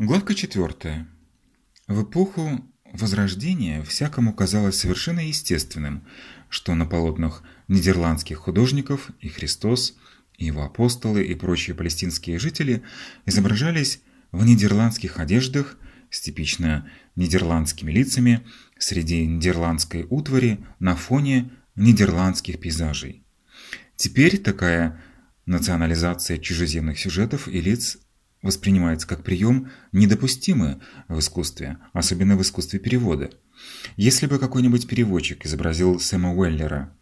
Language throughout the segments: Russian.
Главка четвертая. В эпоху Возрождения всякому казалось совершенно естественным, что на полотнах нидерландских художников и Христос, и его апостолы, и прочие палестинские жители изображались в нидерландских одеждах с типично нидерландскими лицами среди нидерландской утвари на фоне нидерландских пейзажей. Теперь такая национализация чужеземных сюжетов и лиц воспринимается как прием, недопустимый в искусстве, особенно в искусстве перевода. Если бы какой-нибудь переводчик изобразил Сэма Уэллера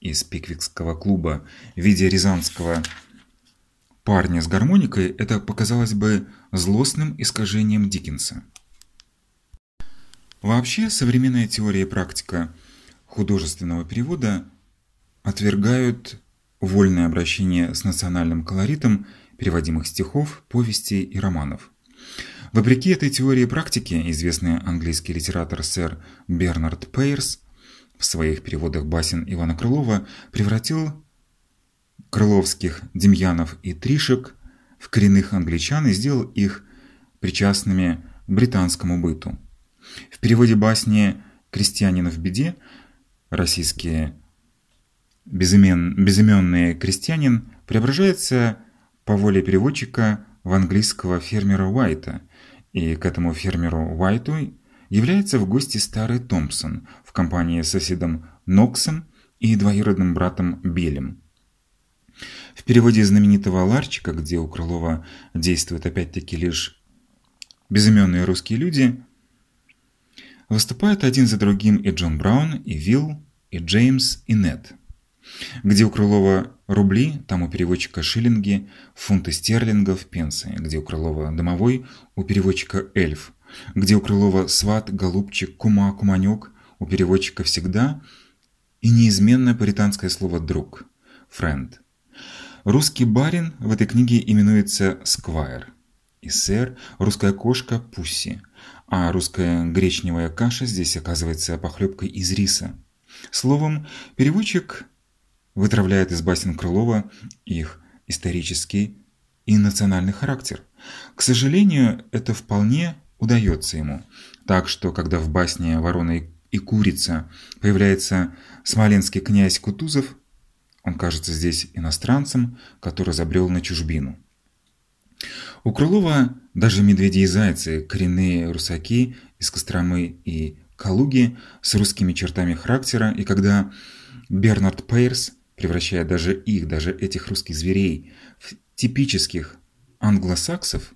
из Пиквикского клуба в виде рязанского парня с гармоникой, это показалось бы злостным искажением Диккенса. Вообще, современная теория и практика художественного перевода отвергают вольное обращение с национальным колоритом переводимых стихов, повестей и романов. Вопреки этой теории и практике, известный английский литератор сэр Бернард Пейерс в своих переводах басен Ивана Крылова превратил крыловских Демьянов и Тришек в коренных англичан и сделал их причастными британскому быту. В переводе басни «Крестьянин в беде» российские безымен, безыменный крестьянин преображается по воле переводчика в английского фермера Уайта, и к этому фермеру Уайту является в гости старый Томпсон в компании с соседом Ноксом и двоюродным братом Белем. В переводе знаменитого Ларчика, где у Крылова действуют опять-таки лишь безыменные русские люди, выступают один за другим и Джон Браун, и Вилл, и Джеймс, и Нед. Где у Крылова рубли, там у переводчика шиллинги, фунты стерлингов, пенсы. Где у Крылова домовой, у переводчика эльф. Где у Крылова сват, голубчик, кума, куманек, у переводчика всегда и неизменно паританское слово «друг» – «friend». Русский барин в этой книге именуется «сквайр». И сэр, русская кошка – «пусси», а русская гречневая каша здесь оказывается похлебкой из риса. Словом, переводчик вытравляет из басен Крылова их исторический и национальный характер. К сожалению, это вполне удается ему. Так что, когда в басне «Ворона и курица» появляется смоленский князь Кутузов, он кажется здесь иностранцем, который забрел на чужбину. У Крылова даже медведи и зайцы, коренные русаки из Костромы и Калуги с русскими чертами характера, и когда Бернард Пейрс превращая даже их, даже этих русских зверей, в типических англосаксов,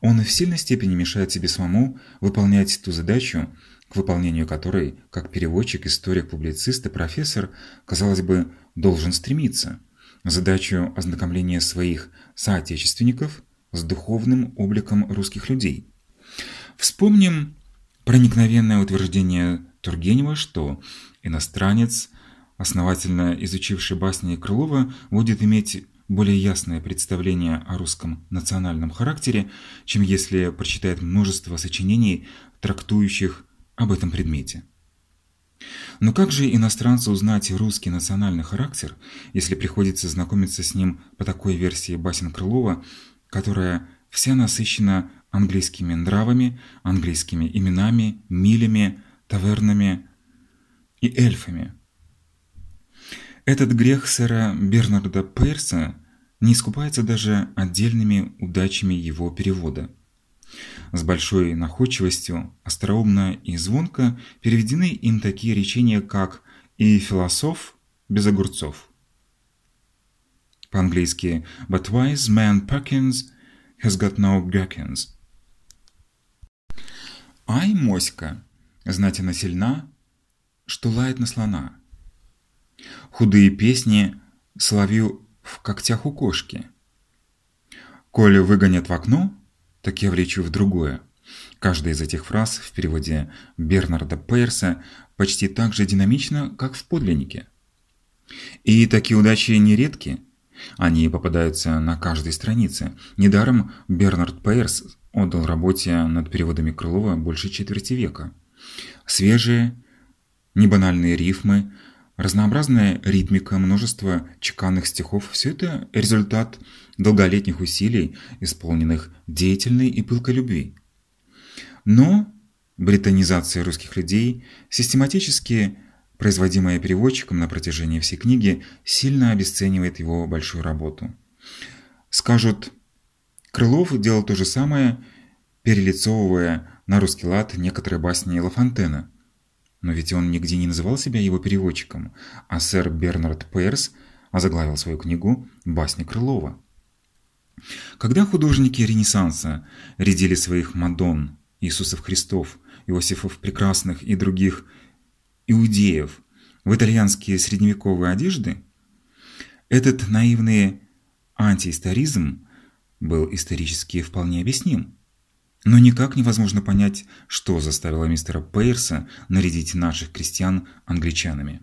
он в сильной степени мешает себе самому выполнять ту задачу, к выполнению которой, как переводчик, историк, публицист и профессор, казалось бы, должен стремиться. Задачу ознакомления своих соотечественников с духовным обликом русских людей. Вспомним проникновенное утверждение Тургенева, что иностранец, основательно изучивший басни Крылова, будет иметь более ясное представление о русском национальном характере, чем если прочитает множество сочинений, трактующих об этом предмете. Но как же иностранцу узнать русский национальный характер, если приходится знакомиться с ним по такой версии басен Крылова, которая вся насыщена английскими нравами, английскими именами, милями, тавернами и эльфами? Этот грех сэра Бернарда Пейрса не искупается даже отдельными удачами его перевода. С большой находчивостью, остроумно и звонко переведены им такие речения, как «и философ без огурцов». По-английски «But wise man Perkins has got no gherkins». «Ай, моська, знатина сильна, что лает на слона». Худые песни соловью в когтях у кошки. Коли выгонят в окно, так я влечу в другое. Каждая из этих фраз в переводе Бернарда Пейерса почти так же динамична, как в подлиннике. И такие удачи нередки. Они попадаются на каждой странице. Недаром Бернард Пейерс отдал работе над переводами Крылова больше четверти века. Свежие, небанальные рифмы – Разнообразная ритмика, множество чеканных стихов – все это результат долголетних усилий, исполненных деятельной и пылкой любви. Но британизация русских людей, систематически производимая переводчиком на протяжении всей книги, сильно обесценивает его большую работу. Скажут, Крылов делал то же самое, перелицовывая на русский лад некоторые басни Лафонтена. Но ведь он нигде не называл себя его переводчиком, а сэр Бернард Пейрс озаглавил свою книгу «Басни Крылова». Когда художники Ренессанса рядили своих Мадон, Иисусов Христов, Иосифов Прекрасных и других иудеев в итальянские средневековые одежды, этот наивный антиисторизм был исторически вполне объясним. Но никак невозможно понять, что заставило мистера Пейрса нарядить наших крестьян англичанами.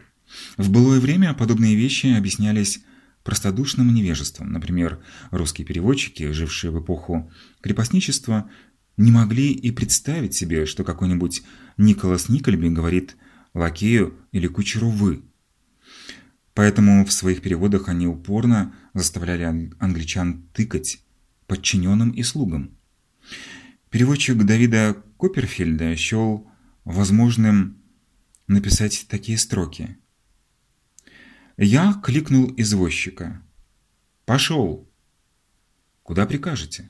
В былое время подобные вещи объяснялись простодушным невежеством. Например, русские переводчики, жившие в эпоху крепостничества, не могли и представить себе, что какой-нибудь Николас Никольби говорит лакею или кучеру «вы». Поэтому в своих переводах они упорно заставляли англичан тыкать подчиненным и слугам. Переводчик Давида Копперфильда счел возможным написать такие строки. «Я кликнул извозчика. Пошел. Куда прикажете?»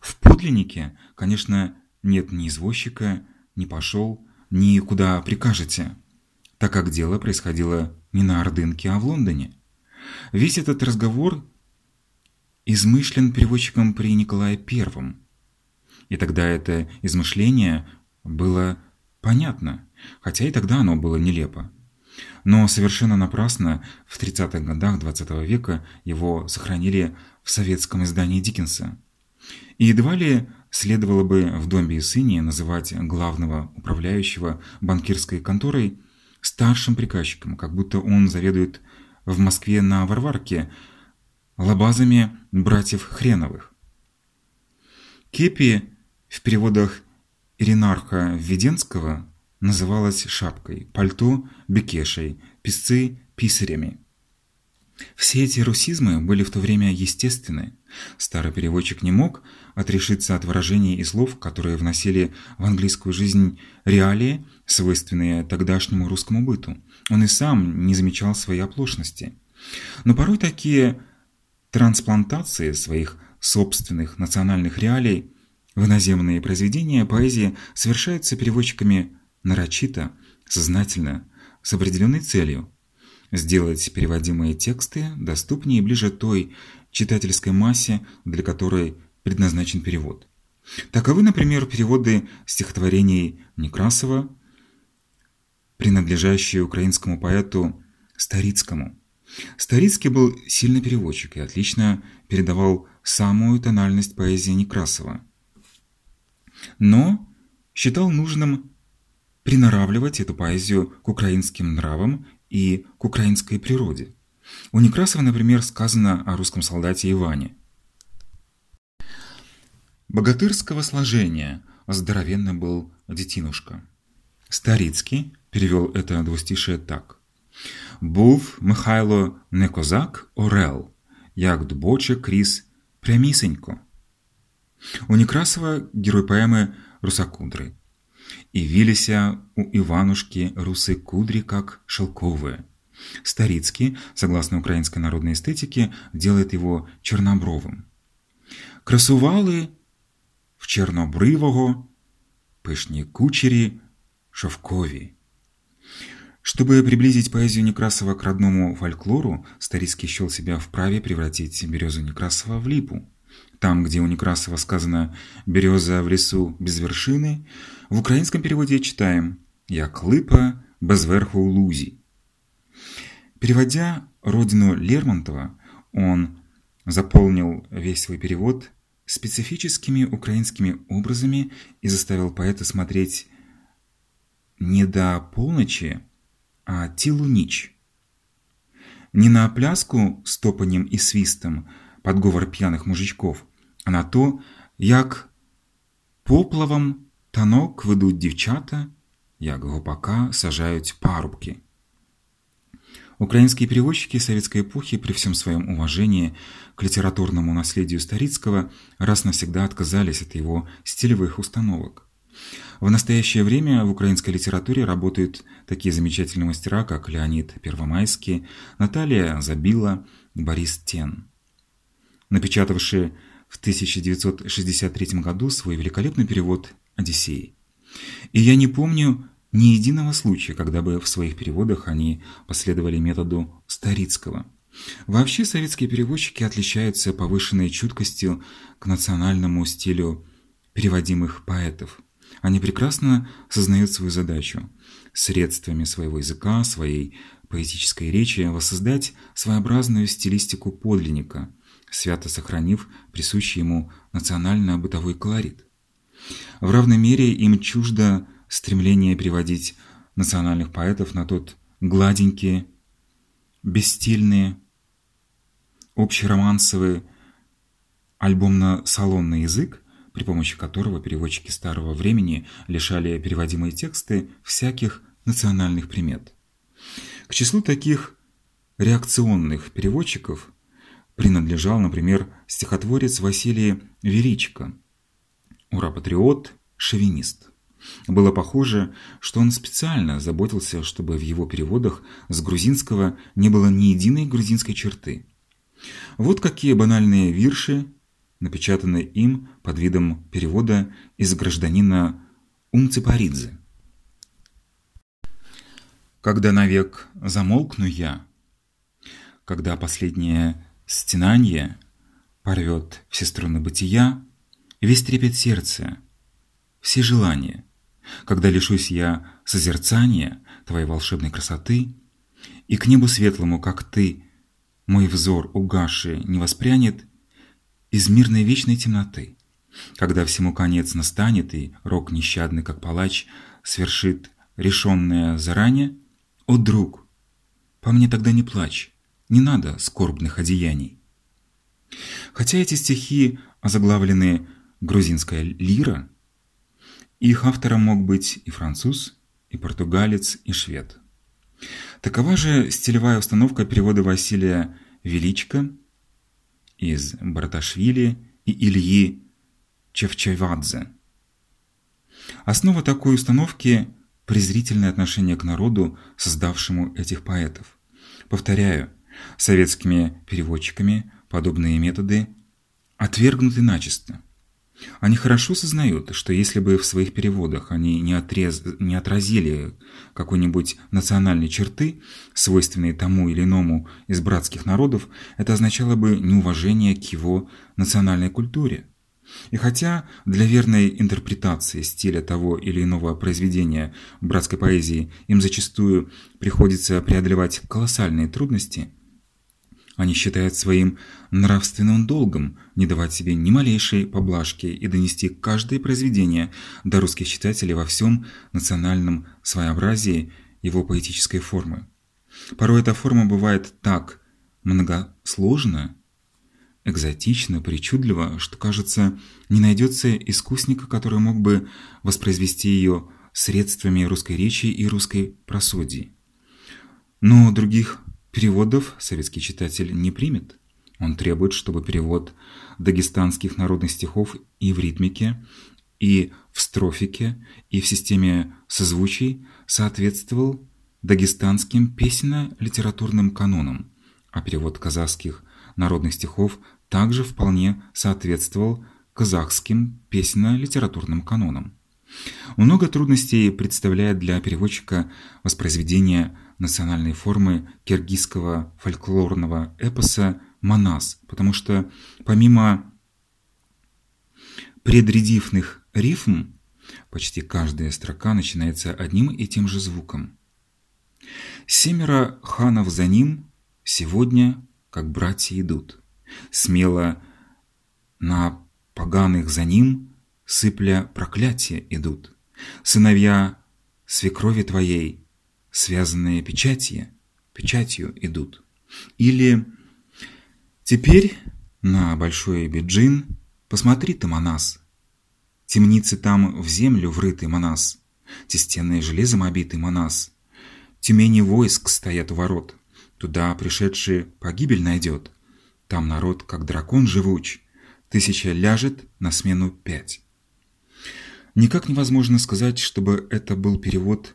В подлиннике, конечно, нет ни извозчика, ни пошел, ни куда прикажете, так как дело происходило не на Ордынке, а в Лондоне. Весь этот разговор измышлен переводчиком при Николае Первом. И тогда это измышление было понятно, хотя и тогда оно было нелепо. Но совершенно напрасно в 30-х годах XX -го века его сохранили в советском издании Диккенса. И едва ли следовало бы в Доме и Сыне называть главного управляющего банкирской конторой старшим приказчиком, как будто он заведует в Москве на Варварке лабазами братьев Хреновых. Кепи в переводах Иринарха Введенского называлась шапкой, пальто – бекешей, писцы – писарями. Все эти русизмы были в то время естественны. Старый переводчик не мог отрешиться от выражений и слов, которые вносили в английскую жизнь реалии, свойственные тогдашнему русскому быту. Он и сам не замечал своей оплошности. Но порой такие трансплантации своих собственных национальных реалий в иноземные произведения поэзии совершаются переводчиками нарочито, сознательно, с определенной целью сделать переводимые тексты доступнее и ближе той читательской массе, для которой предназначен перевод. Таковы, например, переводы стихотворений Некрасова, принадлежащие украинскому поэту Старицкому. Старицкий был сильный переводчик и отлично передавал самую тональность поэзии Некрасова. Но считал нужным приноравливать эту поэзию к украинским нравам и к украинской природе. У Некрасова, например, сказано о русском солдате Иване. Богатырского сложения здоровенно был детинушка. Старицкий перевел это двустишее так. Був Михайло не козак орел, як дбоче крізь прямісенько. У Некрасова герой поэмы «Русакудры». И вилися у Иванушки русы кудри, как шелковые. Старицкий, согласно украинской народной эстетике, делает его чернобровым. Красували в чернобривого пышні кучері шовкові. Чтобы приблизить поэзию Некрасова к родному фольклору, Старицкий счел себя вправе превратить березу Некрасова в липу. Там, где у Некрасова сказано «береза в лесу без вершины», в украинском переводе читаем «як липа без верху у лузі». Переводя родину Лермонтова, он заполнил весь свой перевод специфическими украинскими образами и заставил поэта смотреть не до полночи, а тілу ніч. Не на пляску с топанем и свистом под говор пьяных мужичков, а на то, як поплавом танок ведуть дівчата, як гопака сажають парубки. Украинские переводчики советской эпохи при всем своем уважении к литературному наследию Старицкого раз навсегда отказались от его стилевых установок. В настоящее время в украинской литературе работают такие замечательные мастера, как Леонид Первомайский, Наталья Забила, Борис Тен. Напечатавшие в 1963 году свой великолепный перевод «Одиссеи». И я не помню ни единого случая, когда бы в своих переводах они последовали методу Старицкого. Вообще советские переводчики отличаются повышенной чуткостью к национальному стилю переводимых поэтов. Они прекрасно сознают свою задачу – средствами своего языка, своей поэтической речи воссоздать своеобразную стилистику подлинника, свято сохранив присущий ему национально-бытовой колорит. В равной мере им чуждо стремление переводить национальных поэтов на тот гладенький, бесстильный, общеромансовый, альбомно-салонный язык, при помощи которого переводчики старого времени лишали переводимые тексты всяких национальных примет. К числу таких реакционных переводчиков принадлежал, например, стихотворец Василий Величко, ура-патриот, шовинист. Было похоже, что он специально заботился, чтобы в его переводах с грузинского не было ни единой грузинской черты. Вот какие банальные вирши напечатаны им под видом перевода из гражданина Умцепаридзе. Когда навек замолкну я, когда последнее стенанье порвет все струны бытия, весь трепет сердца, все желания, когда лишусь я созерцания твоей волшебной красоты, и к небу светлому, как ты, мой взор угасший не воспрянет из мирной вечной темноты, когда всему конец настанет и рок нещадный, как палач, свершит решенное заранее, о, друг, по мне тогда не плачь, не надо скорбных одеяний. Хотя эти стихи озаглавлены «Грузинская лира», их автором мог быть и француз, и португалец, и швед. Такова же стилевая установка перевода Василия Величко из Браташвили и Ильи Чевчевадзе. Основа такой установки – презрительное отношение к народу, создавшему этих поэтов. Повторяю, советскими переводчиками подобные методы отвергнуты начисто. Они хорошо сознают, что если бы в своих переводах они не, отрез... не отразили какой-нибудь национальной черты, свойственной тому или иному из братских народов, это означало бы неуважение к его национальной культуре. И хотя для верной интерпретации стиля того или иного произведения братской поэзии им зачастую приходится преодолевать колоссальные трудности – они считают своим нравственным долгом не давать себе ни малейшей поблажки и донести каждое произведение до русских читателей во всем национальном своеобразии его поэтической формы. Порой эта форма бывает так многосложна, экзотично, причудливо, что, кажется, не найдется искусника, который мог бы воспроизвести ее средствами русской речи и русской просодии. Но других Переводов советский читатель не примет. Он требует, чтобы перевод дагестанских народных стихов и в ритмике, и в строфике, и в системе созвучий соответствовал дагестанским песенно-литературным канонам, а перевод казахских народных стихов также вполне соответствовал казахским песенно-литературным канонам. Много трудностей представляет для переводчика воспроизведение национальной формы киргизского фольклорного эпоса «Манас», потому что помимо предрядифных рифм, почти каждая строка начинается одним и тем же звуком. Семеро ханов за ним сегодня, как братья, идут, смело на поганых за ним, сыпля проклятия идут. Сыновья свекрови твоей связанные печати, печатью идут. Или теперь на Большой Биджин посмотри ты, Манас. Темницы там в землю врыты, Манас. Те стены железом обиты, Манас. Тюмени войск стоят у ворот. Туда пришедший погибель найдет. Там народ, как дракон живуч. Тысяча ляжет, на смену пять. Никак невозможно сказать, чтобы это был перевод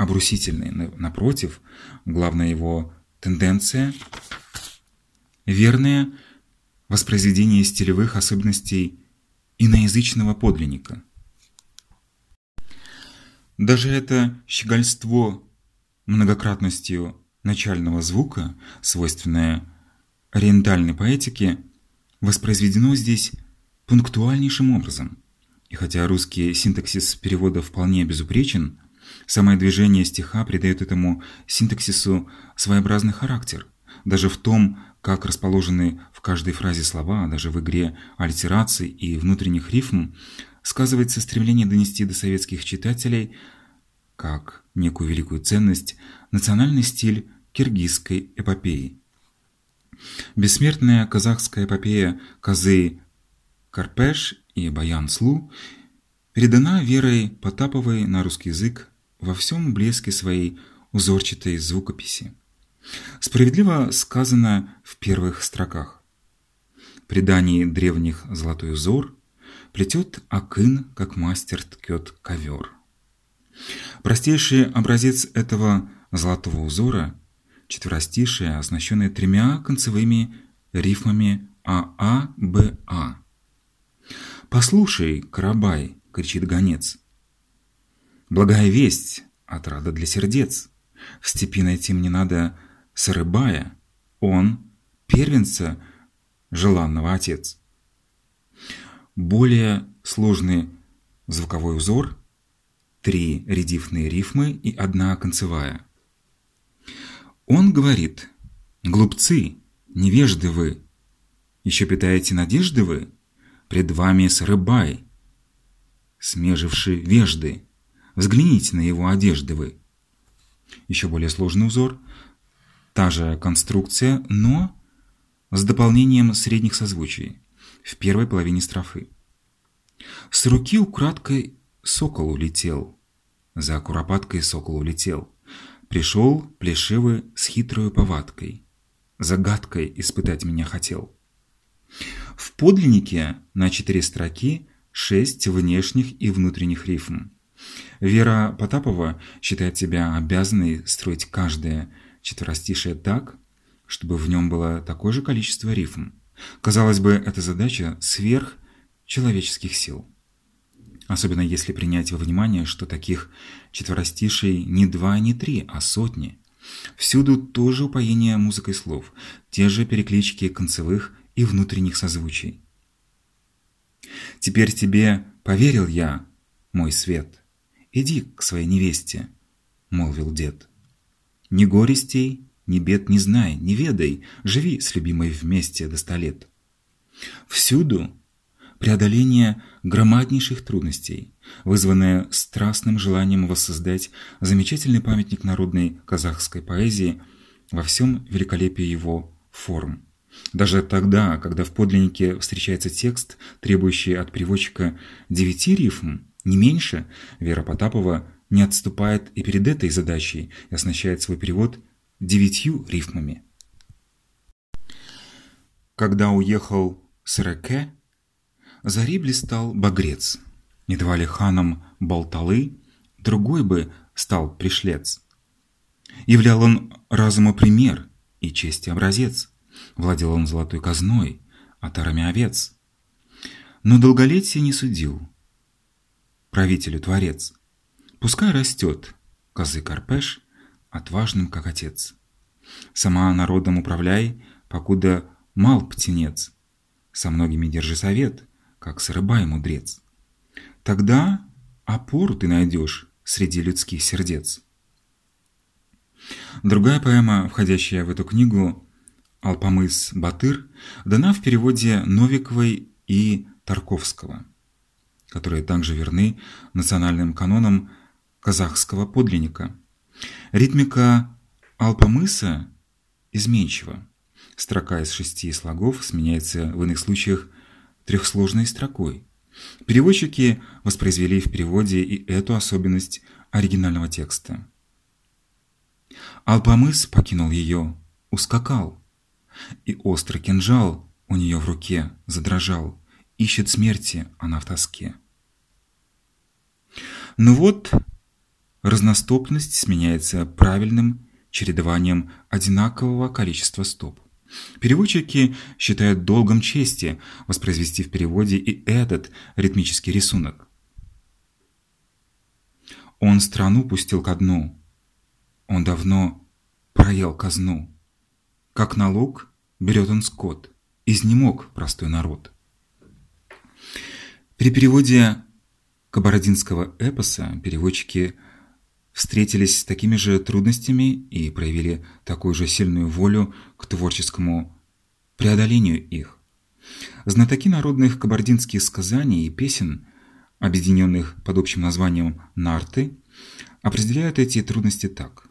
обрусительный. Напротив, главная его тенденция – верное воспроизведение стилевых особенностей иноязычного подлинника. Даже это щегольство многократностью начального звука, свойственное ориентальной поэтике, воспроизведено здесь пунктуальнейшим образом. И хотя русский синтаксис перевода вполне безупречен, самое движение стиха придает этому синтаксису своеобразный характер. Даже в том, как расположены в каждой фразе слова, даже в игре аллитераций и внутренних рифм, сказывается стремление донести до советских читателей как некую великую ценность национальный стиль киргизской эпопеи. Бессмертная казахская эпопея Казы Карпеш и Баян Слу передана Верой Потаповой на русский язык во всем блеске своей узорчатой звукописи. Справедливо сказано в первых строках. Преданий древних золотой узор плетет Акын, как мастер ткет ковер. Простейший образец этого золотого узора – четверостишие, оснащенное тремя концевыми рифмами АА-БА. «Послушай, Карабай!» – кричит гонец. «Благая весть, отрада для сердец. В степи найти мне надо Сарыбая, он – первенца желанного отец». Более сложный звуковой узор – три редифные рифмы и одна концевая. Он говорит «Глупцы, невежды вы, еще питаете надежды вы?» Пред вами срыбай, смеживший вежды. Взгляните на его одежды вы. Еще более сложный узор. Та же конструкция, но с дополнением средних созвучий в первой половине строфы. С руки украдкой сокол улетел, за куропаткой сокол улетел. Пришел плешивый с хитрою повадкой, загадкой испытать меня хотел. В подлиннике на четыре строки шесть внешних и внутренних рифм. Вера Потапова считает себя обязанной строить каждое четверостишее так, чтобы в нем было такое же количество рифм. Казалось бы, эта задача сверх человеческих сил. Особенно если принять во внимание, что таких четверостишей не два, не три, а сотни. Всюду тоже упоение музыкой слов, те же переклички концевых и внутренних созвучий. «Теперь тебе поверил я, мой свет. Иди к своей невесте», — молвил дед. «Ни горестей, ни бед не знай, не ведай, живи с любимой вместе до ста лет». Всюду преодоление громаднейших трудностей, вызванное страстным желанием воссоздать замечательный памятник народной казахской поэзии во всем великолепии его форм. Даже тогда, когда в подлиннике встречается текст, требующий от переводчика девяти рифм, не меньше, Вера Потапова не отступает и перед этой задачей и оснащает свой перевод девятью рифмами. Когда уехал Сыреке, зари блистал багрец. Не давали ханам болталы, другой бы стал пришлец. Являл он разуму пример и чести образец. Владел он золотой казной, отарами овец. Но долголетие не судил. Правителю творец. Пускай растет, козы Карпеш, отважным, как отец. Сама народом управляй, покуда мал птенец. Со многими держи совет, как срыбай мудрец. Тогда опору ты найдешь среди людских сердец. Другая поэма, входящая в эту книгу, Алпамыс Батыр дана в переводе Новиковой и Тарковского, которые также верны национальным канонам казахского подлинника. Ритмика Алпамыса изменчива. Строка из шести слогов сменяется в иных случаях трехсложной строкой. Переводчики воспроизвели в переводе и эту особенность оригинального текста. Алпамыс покинул ее ускакал, и острый кинжал у нее в руке задрожал, ищет смерти она в тоске. Ну вот, разностопность сменяется правильным чередованием одинакового количества стоп. Переводчики считают долгом чести воспроизвести в переводе и этот ритмический рисунок. Он страну пустил ко дну, он давно проел казну. Как налог берет он скот, изнемог простой народ. При переводе кабардинского эпоса переводчики – встретились с такими же трудностями и проявили такую же сильную волю к творческому преодолению их. Знатоки народных кабардинских сказаний и песен, объединенных под общим названием «нарты», определяют эти трудности так.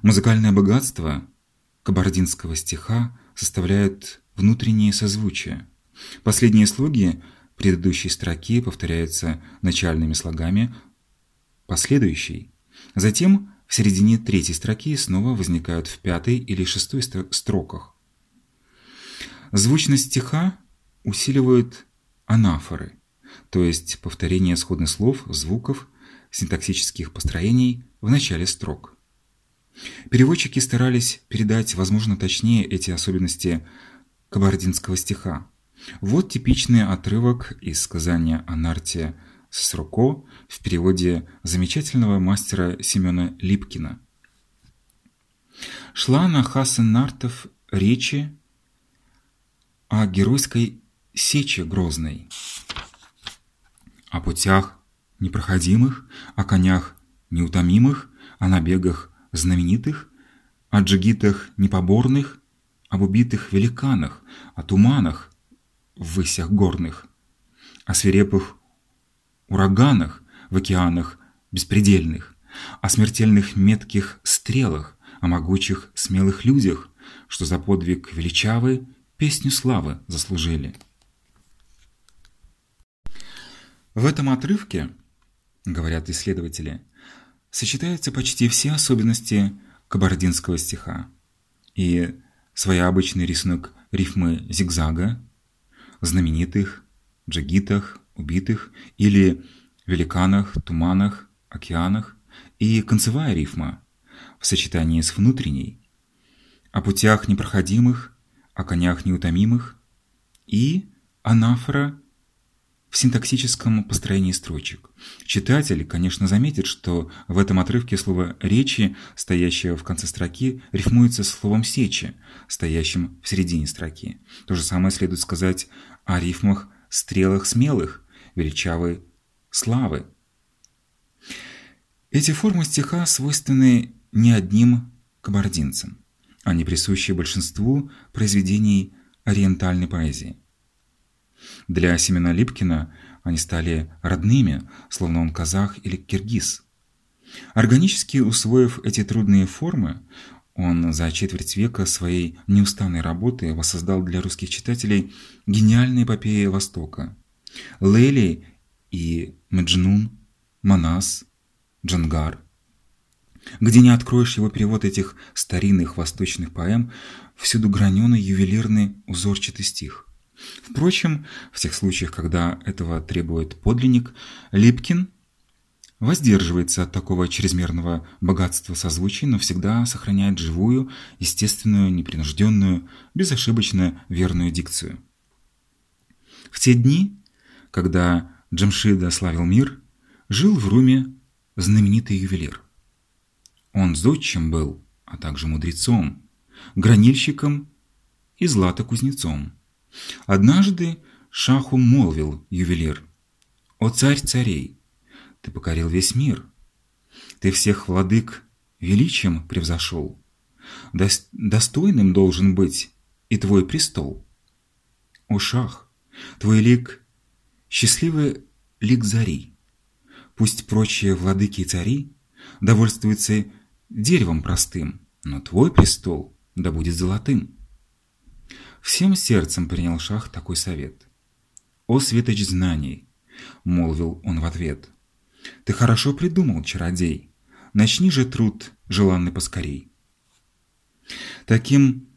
Музыкальное богатство кабардинского стиха составляет внутренние созвучия. Последние слоги предыдущей строки повторяются начальными слогами последующей. Затем в середине третьей строки снова возникают в пятой или шестой строках. Звучность стиха усиливают анафоры, то есть повторение сходных слов, звуков, синтаксических построений в начале строк. Переводчики старались передать, возможно, точнее эти особенности кабардинского стиха. Вот типичный отрывок из сказания о Нарте Сроко в переводе замечательного мастера Семена Липкина. Шла на Хасен-Нартов речи о геройской сече грозной, о путях непроходимых, о конях неутомимых, о набегах знаменитых, о джигитах непоборных, об убитых великанах, о туманах в высях горных, о свирепых ураганах в океанах беспредельных, о смертельных метких стрелах, о могучих смелых людях, что за подвиг величавый песню славы заслужили. В этом отрывке, говорят исследователи, сочетаются почти все особенности кабардинского стиха и своеобычный рисунок рифмы зигзага, знаменитых, джигитах, убитых или великанах, туманах, океанах и концевая рифма в сочетании с внутренней, о путях непроходимых, о конях неутомимых и анафора в синтаксическом построении строчек. Читатель, конечно, заметит, что в этом отрывке слово «речи», стоящее в конце строки, рифмуется с словом «сечи», стоящим в середине строки. То же самое следует сказать о рифмах «стрелах смелых», величавой славы. Эти формы стиха свойственны не одним кабардинцам, они присущи большинству произведений ориентальной поэзии. Для Семена Липкина они стали родными, словно он казах или киргиз. Органически усвоив эти трудные формы, он за четверть века своей неустанной работы воссоздал для русских читателей гениальные эпопеи Востока – Лели и Меджнун, Манас, Джангар. Где не откроешь его перевод этих старинных восточных поэм, всюду граненый ювелирный узорчатый стих. Впрочем, в тех случаях, когда этого требует подлинник, Липкин воздерживается от такого чрезмерного богатства созвучий, но всегда сохраняет живую, естественную, непринужденную, безошибочно верную дикцию. В те дни когда Джамшида славил мир, жил в Руме знаменитый ювелир. Он зодчим был, а также мудрецом, гранильщиком и златокузнецом. Однажды шаху молвил ювелир, «О царь царей, ты покорил весь мир, ты всех владык величием превзошел, достойным должен быть и твой престол. О шах, твой лик Счастливый лик зари. Пусть прочие владыки и цари довольствуются деревом простым, но твой престол да будет золотым. Всем сердцем принял шах такой совет. «О, светоч знаний!» — молвил он в ответ. «Ты хорошо придумал, чародей. Начни же труд, желанный поскорей». Таким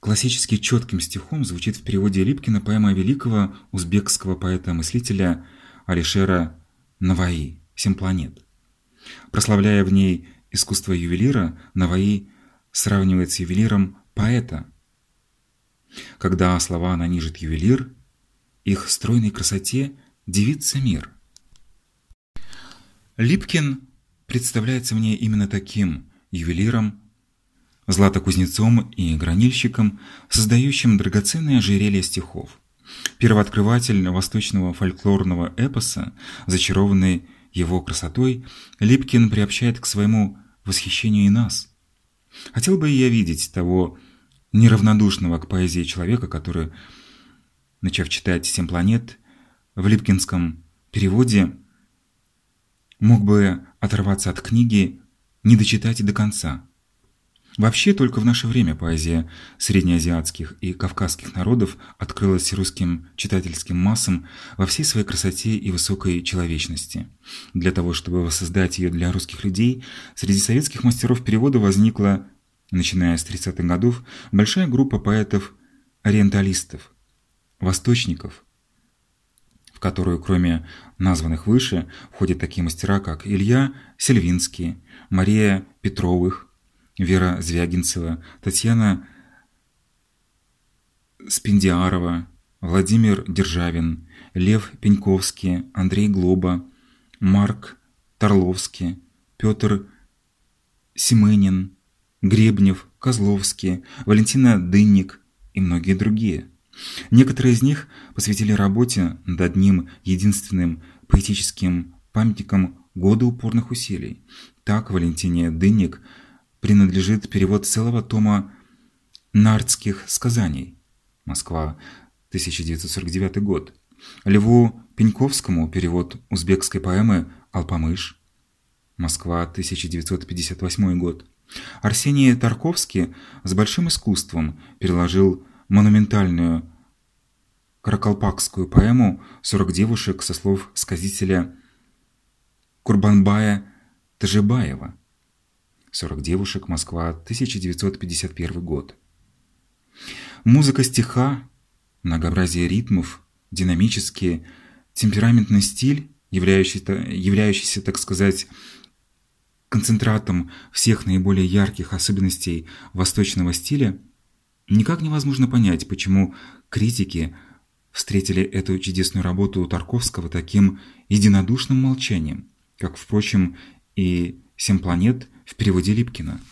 классически четким стихом звучит в переводе Липкина поэма великого узбекского поэта-мыслителя Алишера Наваи «Семь планет». Прославляя в ней искусство ювелира, Наваи сравнивает с ювелиром поэта. Когда слова нанижит ювелир, их стройной красоте дивится мир. Липкин представляется мне именно таким ювелиром, златокузнецом и гранильщиком, создающим драгоценное ожерелье стихов. Первооткрыватель восточного фольклорного эпоса, зачарованный его красотой, Липкин приобщает к своему восхищению и нас. Хотел бы я видеть того неравнодушного к поэзии человека, который, начав читать «Семь планет», в липкинском переводе мог бы оторваться от книги, не дочитать и до конца. Вообще, только в наше время поэзия среднеазиатских и кавказских народов открылась русским читательским массам во всей своей красоте и высокой человечности. Для того, чтобы воссоздать ее для русских людей, среди советских мастеров перевода возникла, начиная с 30-х годов, большая группа поэтов-ориенталистов, восточников, в которую, кроме названных выше, входят такие мастера, как Илья Сельвинский, Мария Петровых, Вера Звягинцева, Татьяна Спиндиарова, Владимир Державин, Лев Пеньковский, Андрей Глоба, Марк Торловский, Петр Семенин, Гребнев, Козловский, Валентина Дынник и многие другие. Некоторые из них посвятили работе над одним единственным поэтическим памятником года упорных усилий. Так Валентине Дынник – принадлежит перевод целого тома нардских сказаний. Москва, 1949 год. Льву Пеньковскому перевод узбекской поэмы «Алпамыш». Москва, 1958 год. Арсений Тарковский с большим искусством переложил монументальную каракалпакскую поэму «Сорок девушек» со слов сказителя Курбанбая Тажибаева. 40 девушек, Москва, 1951 год. Музыка стиха, многообразие ритмов, динамический, темпераментный стиль, являющийся, являющийся, так сказать, концентратом всех наиболее ярких особенностей восточного стиля, никак невозможно понять, почему критики встретили эту чудесную работу Тарковского таким единодушным молчанием, как, впрочем, и «Семь планет» в переводе Липкина –